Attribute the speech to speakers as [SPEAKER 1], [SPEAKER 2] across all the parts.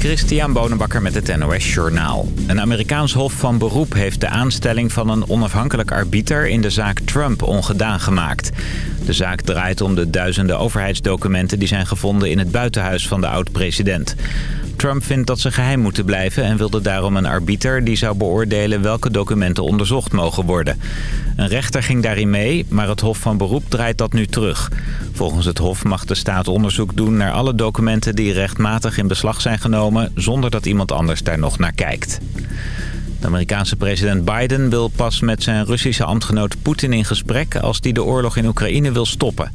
[SPEAKER 1] Christian Bonenbakker met het NOS Journaal. Een Amerikaans hof van beroep heeft de aanstelling van een onafhankelijk arbiter in de zaak Trump ongedaan gemaakt. De zaak draait om de duizenden overheidsdocumenten die zijn gevonden in het buitenhuis van de oud-president. Trump vindt dat ze geheim moeten blijven en wilde daarom een arbiter die zou beoordelen welke documenten onderzocht mogen worden. Een rechter ging daarin mee, maar het Hof van Beroep draait dat nu terug. Volgens het Hof mag de staat onderzoek doen naar alle documenten die rechtmatig in beslag zijn genomen zonder dat iemand anders daar nog naar kijkt. De Amerikaanse president Biden wil pas met zijn Russische ambtgenoot Poetin in gesprek... als hij de oorlog in Oekraïne wil stoppen.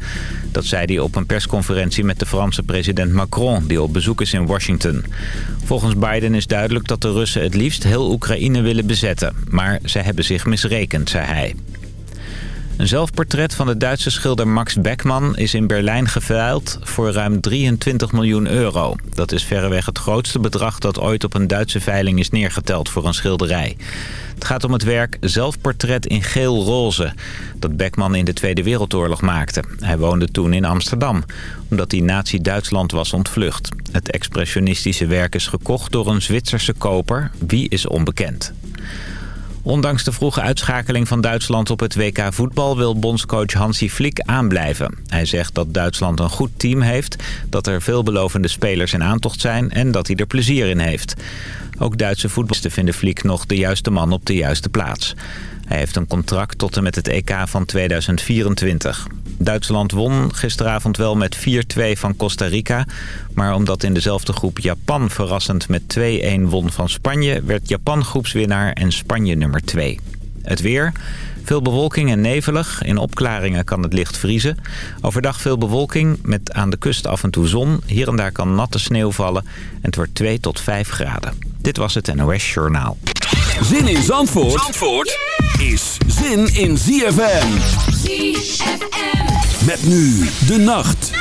[SPEAKER 1] Dat zei hij op een persconferentie met de Franse president Macron... die op bezoek is in Washington. Volgens Biden is duidelijk dat de Russen het liefst heel Oekraïne willen bezetten. Maar zij hebben zich misrekend, zei hij. Een zelfportret van de Duitse schilder Max Beckmann is in Berlijn geveild voor ruim 23 miljoen euro. Dat is verreweg het grootste bedrag dat ooit op een Duitse veiling is neergeteld voor een schilderij. Het gaat om het werk Zelfportret in geel-roze dat Beckmann in de Tweede Wereldoorlog maakte. Hij woonde toen in Amsterdam, omdat hij nazi-Duitsland was ontvlucht. Het expressionistische werk is gekocht door een Zwitserse koper. Wie is onbekend. Ondanks de vroege uitschakeling van Duitsland op het WK voetbal... wil bondscoach Hansi Flick aanblijven. Hij zegt dat Duitsland een goed team heeft... dat er veelbelovende spelers in aantocht zijn... en dat hij er plezier in heeft. Ook Duitse voetbalisten vinden Flick nog de juiste man op de juiste plaats. Hij heeft een contract tot en met het EK van 2024. Duitsland won gisteravond wel met 4-2 van Costa Rica. Maar omdat in dezelfde groep Japan verrassend met 2-1 won van Spanje... werd Japan groepswinnaar en Spanje nummer 2. Het weer... Veel bewolking en nevelig. In opklaringen kan het licht vriezen. Overdag veel bewolking met aan de kust af en toe zon. Hier en daar kan natte sneeuw vallen. En het wordt 2 tot 5 graden. Dit was het NOS Journaal.
[SPEAKER 2] Zin in Zandvoort, Zandvoort is zin in ZFM.
[SPEAKER 3] ZFM.
[SPEAKER 2] Met nu de nacht.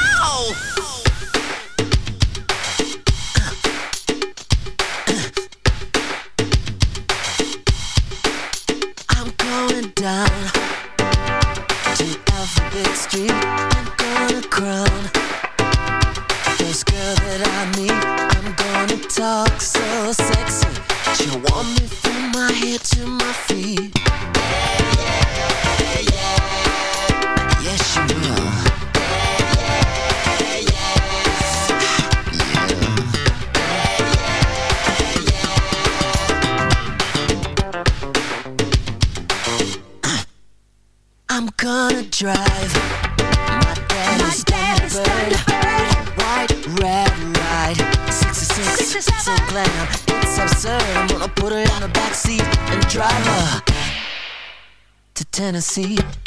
[SPEAKER 4] I'm going down Tennessee.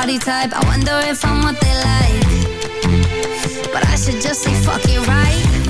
[SPEAKER 3] Body type. I wonder if I'm what they like. But I should just say fuck it right?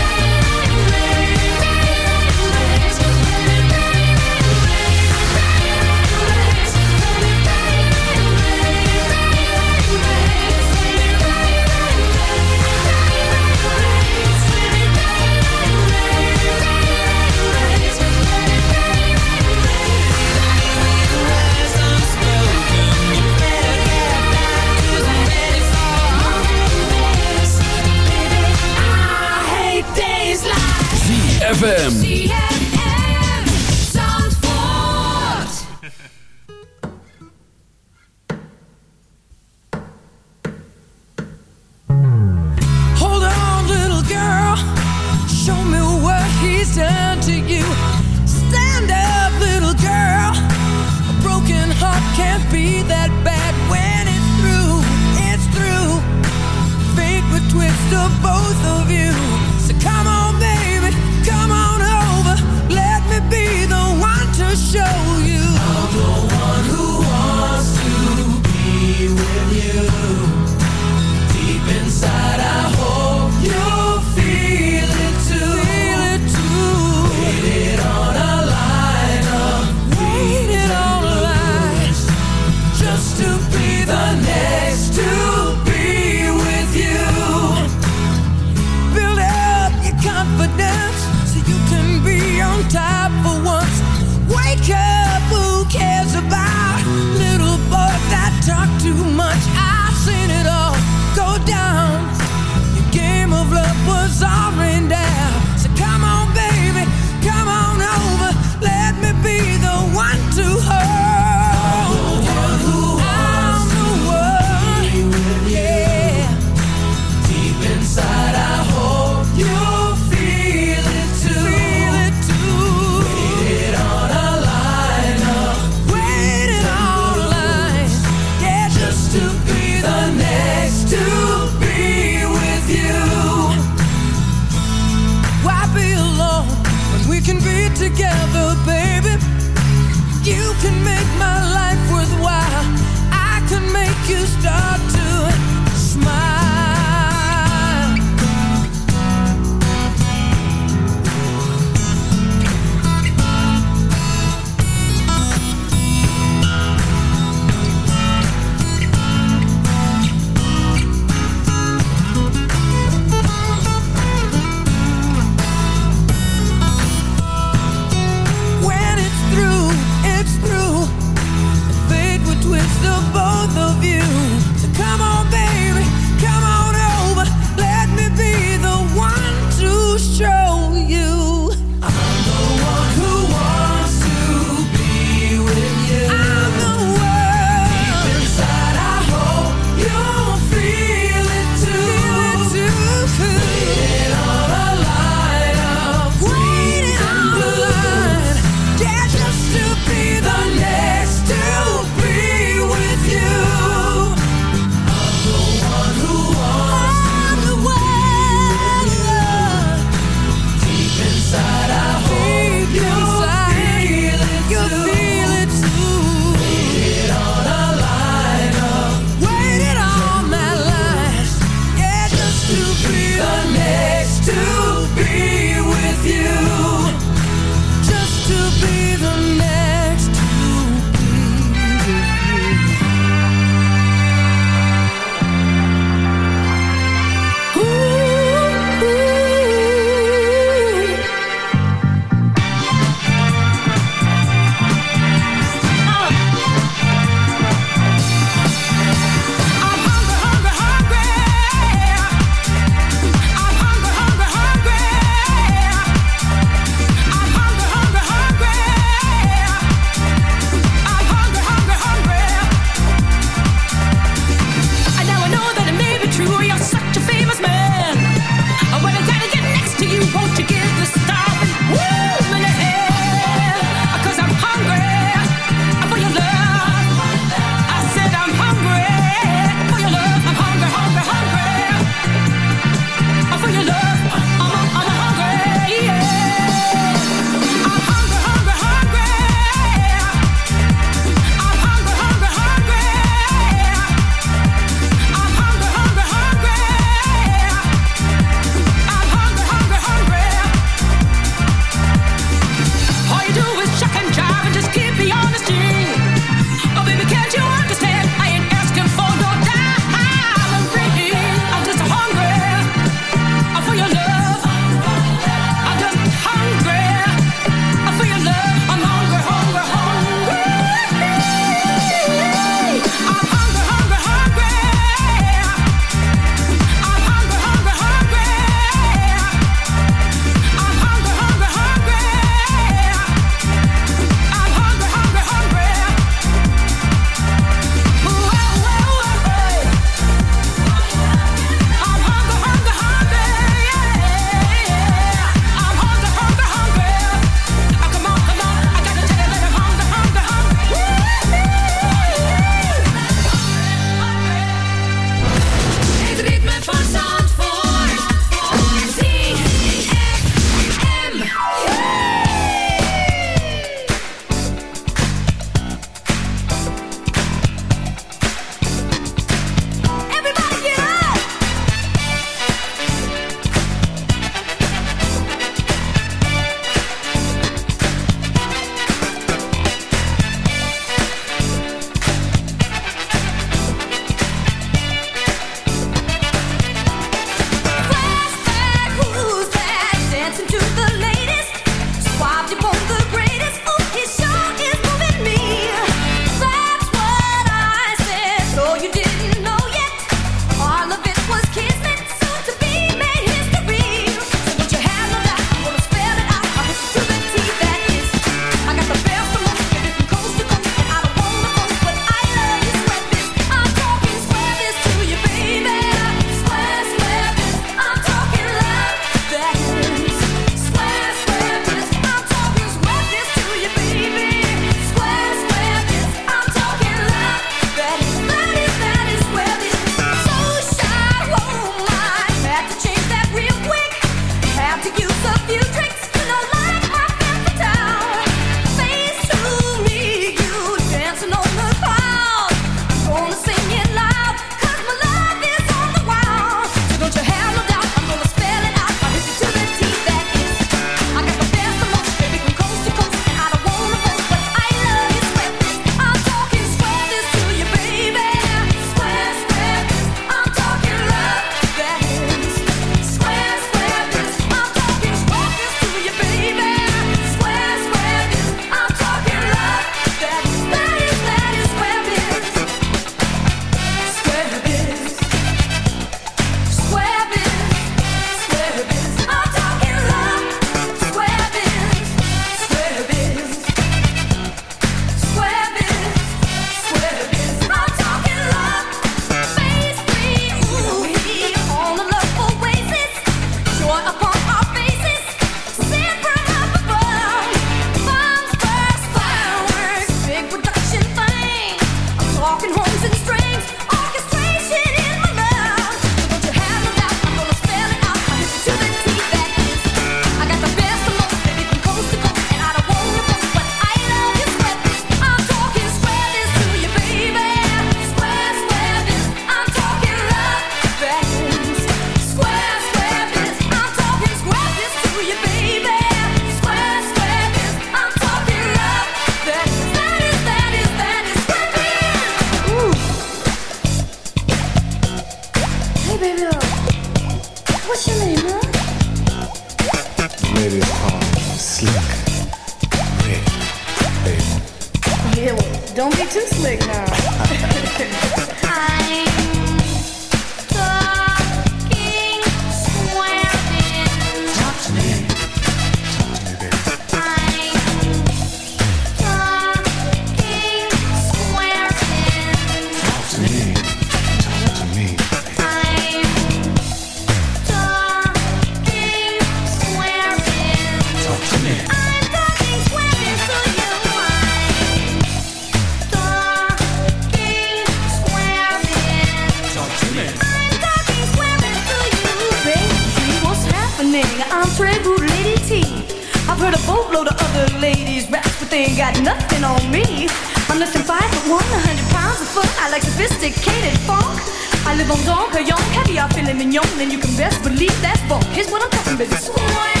[SPEAKER 5] got nothing on me. I'm less than five foot one, a hundred pounds of fun. I like sophisticated funk. I live on Don Cayon, caviar, filet mignon, and you can best believe that funk. Here's what I'm talking about.
[SPEAKER 3] Swearing.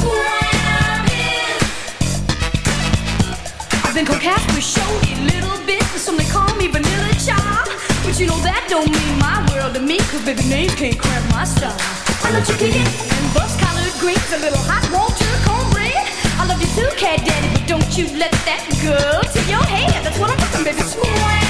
[SPEAKER 3] Swearing.
[SPEAKER 5] I've been coquette with showy little bit, but some they call me vanilla child. But you know that don't mean my world to me, cause baby names can't cramp my style. I love chicken and bus collared greens, a little hot water love you too, cat daddy, but don't you let that go to your head. That's what I'm talking, baby.
[SPEAKER 3] Swearing.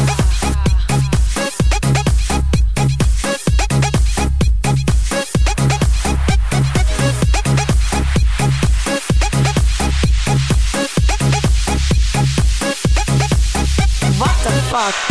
[SPEAKER 6] What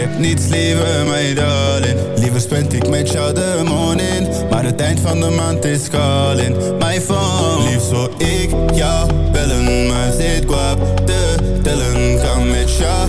[SPEAKER 7] heb
[SPEAKER 8] niets liever, mij darling. Liever spend ik met jou de morning. Maar het eind van de maand is calling Mijn phone. Lief zou ik jou bellen Maar zit kwap te tellen. Ga met jou